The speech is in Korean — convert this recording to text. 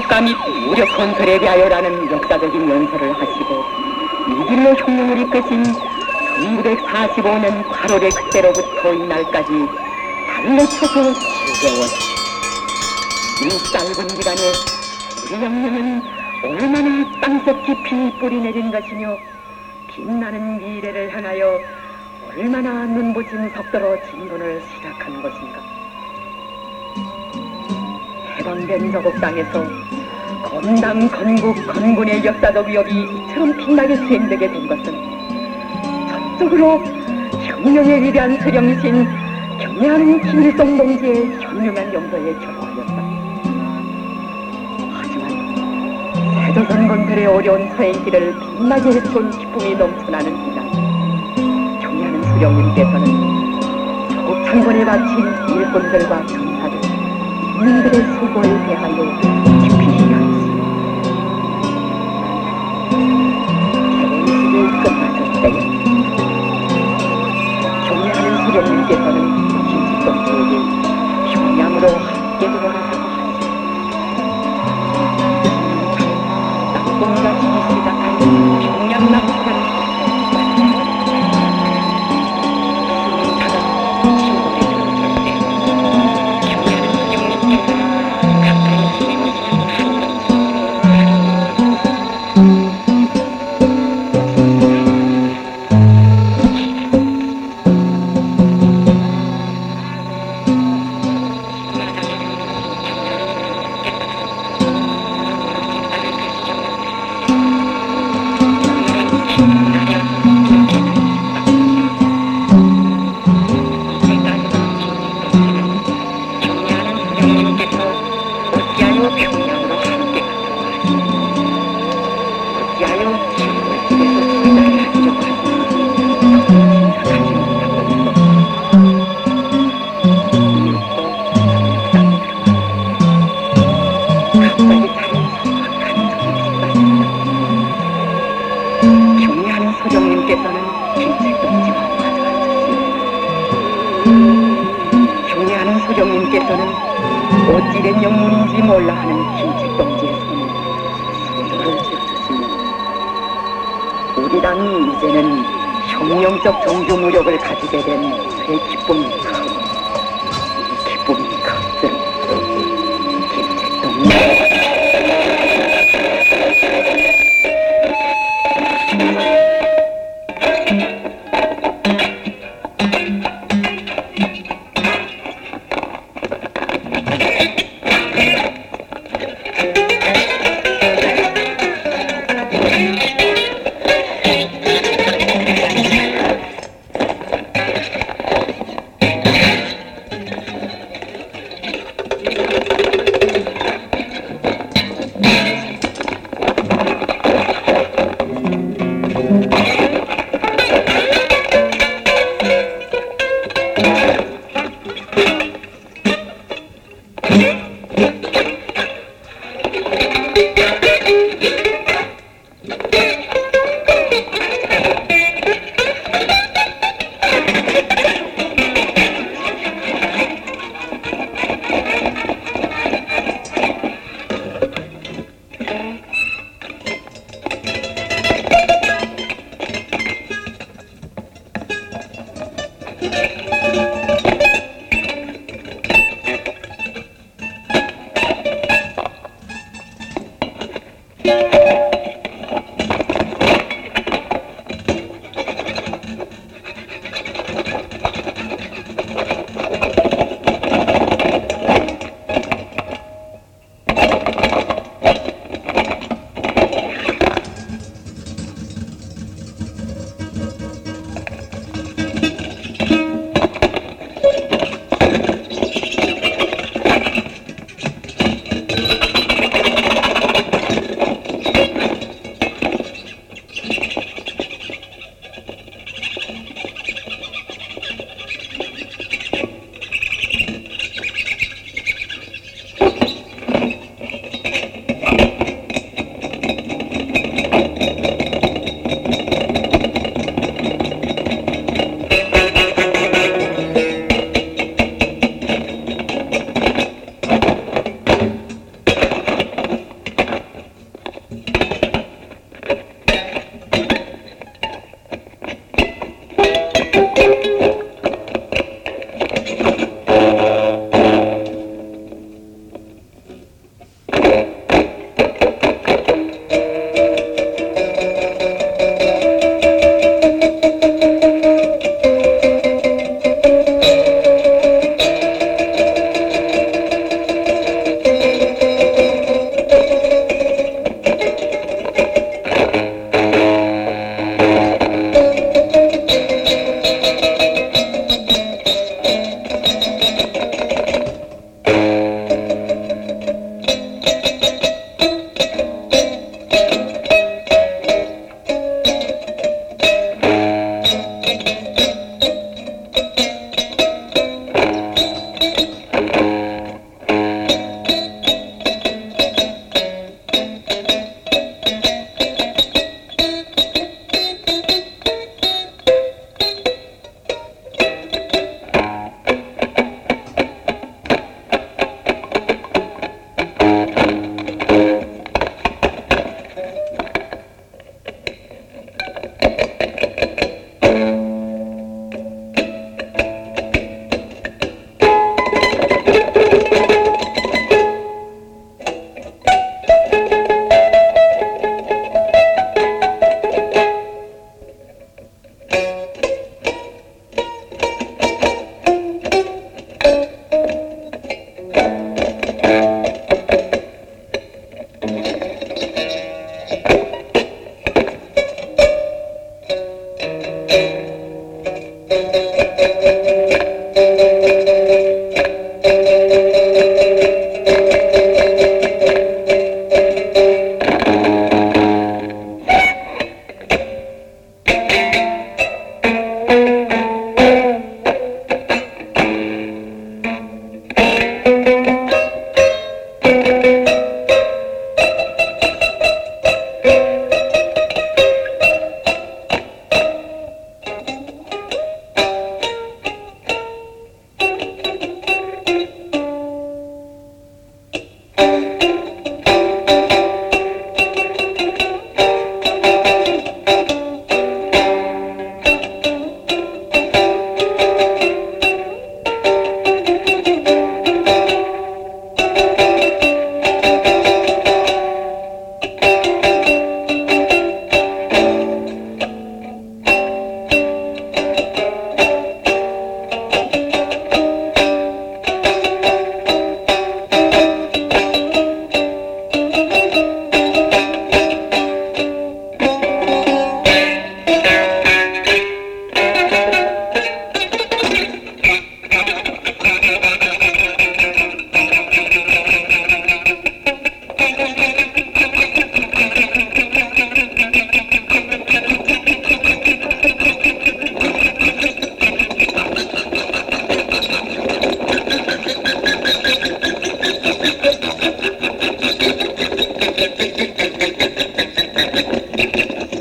국가 및 무력 건설에 대하여라는 역사적인 연설을 하시고 이 길로 혁명을 이끄신 1945년 8월의 그때로부터 이날까지 달을 쳐서 7개월 이 짧은 기간에 우리 혁명은 얼마나 땅속 깊이 뿌리 내린 것이며 빛나는 미래를 향하여 얼마나 눈부신 속도로 진군을 시작한 것인가 해방된 저국 땅에서 건당 건국 건군의 역사적 위협이 이처럼 빛나게 수행되게 된 것은 전적으로 혁명의 위대한 수령이신 경애하는 김일성 동지의 현명한 용서의 결과였다. 하지만 세조선 건설의 어려운 수행길을 빛나게 해준 기쁨이 넘쳐나는 이날 경애하는 수령님께서는 조국 창건에 바친 일꾼들과 전사들 국민들의 수고에 대하여. 결혼식이 끝났을 때에 경례하는 수령님께서는 김치동지에게 평양으로 당이 이제는 혁명적 정주 무력을 가지게 된새 기쁨이 크고 you Yeah.